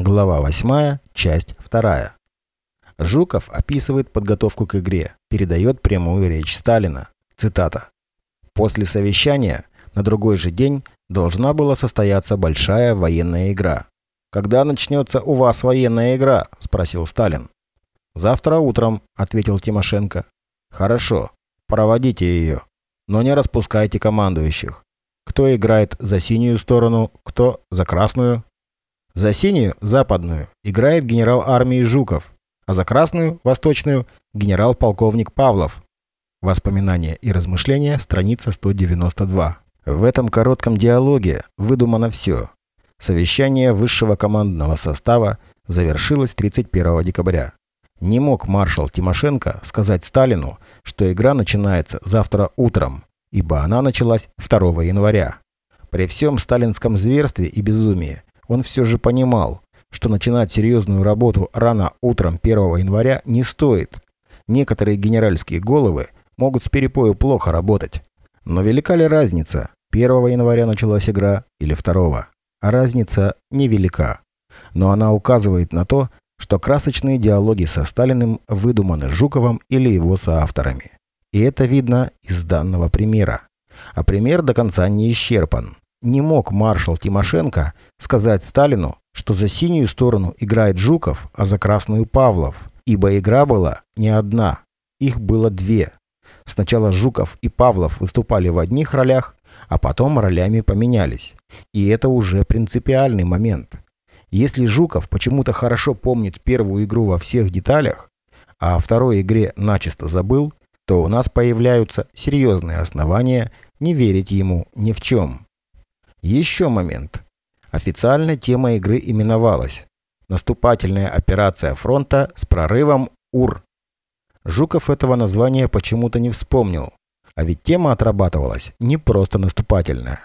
Глава 8, часть 2. Жуков описывает подготовку к игре, передает прямую речь Сталина. Цитата. «После совещания на другой же день должна была состояться большая военная игра. «Когда начнется у вас военная игра?» – спросил Сталин. «Завтра утром», – ответил Тимошенко. «Хорошо, проводите ее, но не распускайте командующих. Кто играет за синюю сторону, кто за красную?» За синюю, западную, играет генерал армии Жуков, а за красную, восточную, генерал-полковник Павлов. Воспоминания и размышления, страница 192. В этом коротком диалоге выдумано все. Совещание высшего командного состава завершилось 31 декабря. Не мог маршал Тимошенко сказать Сталину, что игра начинается завтра утром, ибо она началась 2 января. При всем сталинском зверстве и безумии он все же понимал, что начинать серьезную работу рано утром 1 января не стоит. Некоторые генеральские головы могут с перепою плохо работать. Но велика ли разница, 1 января началась игра или 2? А разница невелика. Но она указывает на то, что красочные диалоги со Сталиным выдуманы Жуковым или его соавторами. И это видно из данного примера. А пример до конца не исчерпан не мог маршал Тимошенко сказать Сталину, что за синюю сторону играет Жуков, а за красную Павлов, ибо игра была не одна, их было две. Сначала Жуков и Павлов выступали в одних ролях, а потом ролями поменялись. И это уже принципиальный момент. Если Жуков почему-то хорошо помнит первую игру во всех деталях, а о второй игре начисто забыл, то у нас появляются серьезные основания не верить ему ни в чем. Еще момент. Официально тема игры именовалась «Наступательная операция фронта с прорывом УР». Жуков этого названия почему-то не вспомнил. А ведь тема отрабатывалась не просто наступательная.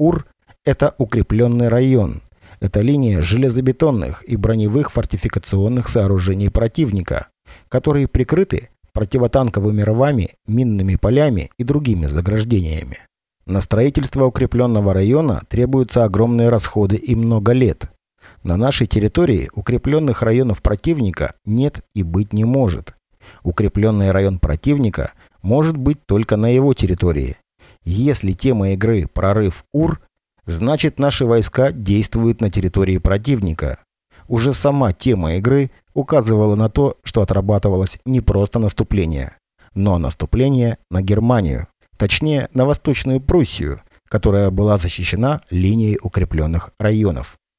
УР – это укрепленный район. Это линия железобетонных и броневых фортификационных сооружений противника, которые прикрыты противотанковыми рвами, минными полями и другими заграждениями. На строительство укрепленного района требуются огромные расходы и много лет. На нашей территории укрепленных районов противника нет и быть не может. Укрепленный район противника может быть только на его территории. Если тема игры «Прорыв УР», значит наши войска действуют на территории противника. Уже сама тема игры указывала на то, что отрабатывалось не просто наступление, но наступление на Германию точнее на Восточную Пруссию, которая была защищена линией укрепленных районов.